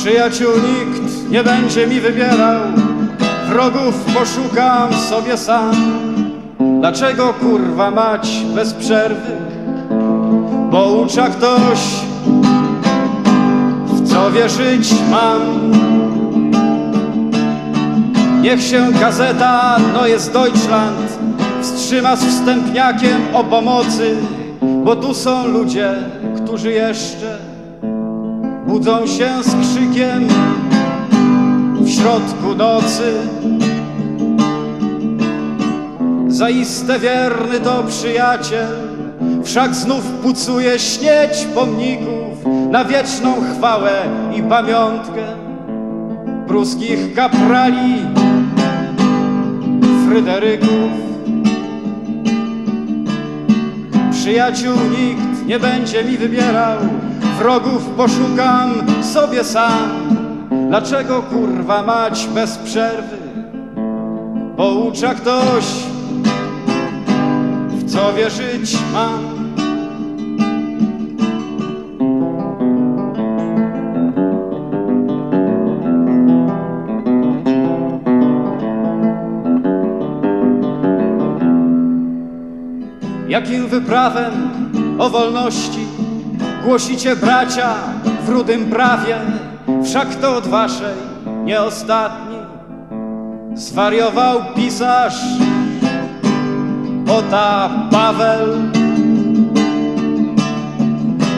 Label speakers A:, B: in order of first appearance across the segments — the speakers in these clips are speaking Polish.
A: Przyjaciół nikt nie będzie mi wybierał, wrogów poszukam sobie sam. Dlaczego kurwa mać bez przerwy? Bo ucza ktoś, w co wierzyć mam. Niech się gazeta No jest Deutschland wstrzyma z wstępniakiem o pomocy, bo tu są ludzie, którzy jeszcze budzą się z krzykiem w środku nocy. Zaiste wierny to przyjaciel, wszak znów pucuje śnieć pomników na wieczną chwałę i pamiątkę pruskich kaprali Fryderyków. Przyjaciół nikt nie będzie mi wybierał, wrogów poszukam sobie sam. Dlaczego kurwa mać bez przerwy? Poucza ktoś, w co wierzyć mam. Jakim wyprawem o wolności głosicie bracia w rudym prawie, wszak to od waszej nie ostatni. Zwariował pisarz Ota Paweł.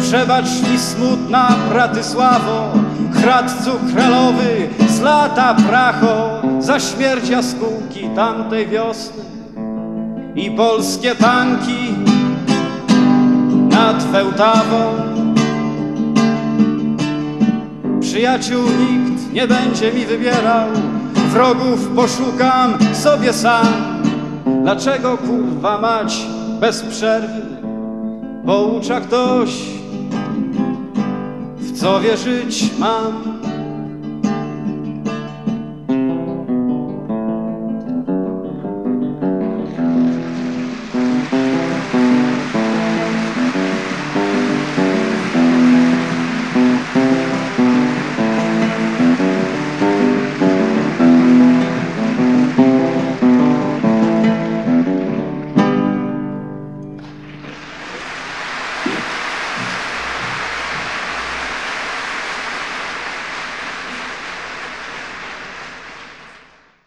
A: Przebacz mi smutna Bratysławo, Hradcu kralowy z lata pracho, za śmierć jaskółki tamtej wiosny i polskie tanki nad Wełtawą. Przyjaciół nikt nie będzie mi wybierał, wrogów poszukam sobie sam. Dlaczego kurwa mać bez przerwy? Poucza ktoś, w co wierzyć mam.